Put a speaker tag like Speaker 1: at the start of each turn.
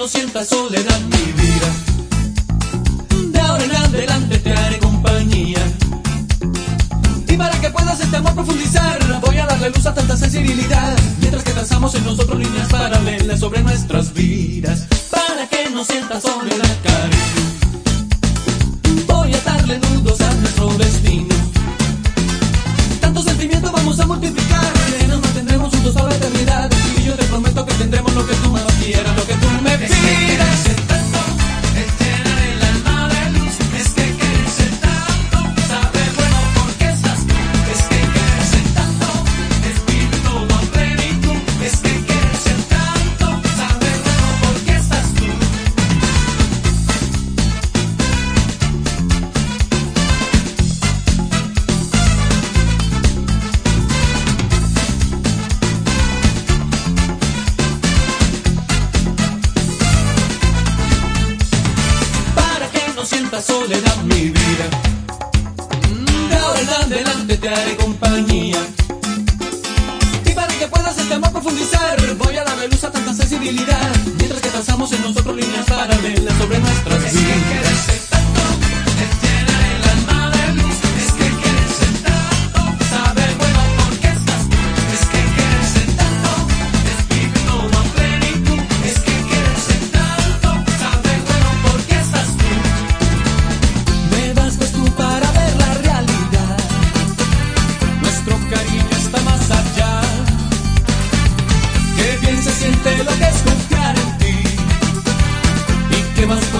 Speaker 1: no sientas soledad mi vida. De ahora en adelante te haré compañía. Y para que puedas este amor profundizar, voy a darle luz a tanta sensibilidad. Mientras que trazamos en nosotros líneas paralelas sobre nuestras vidas. Para que no sientas soledad, cariño. soledad mi vida. Mm, de ahora en adelante te haré compañía. Y para que puedas este amor profundizar, voy a la luz tanta sensibilidad. Mientras que trazamos en nosotros líneas paralelas sobre nuestras vidas. ます。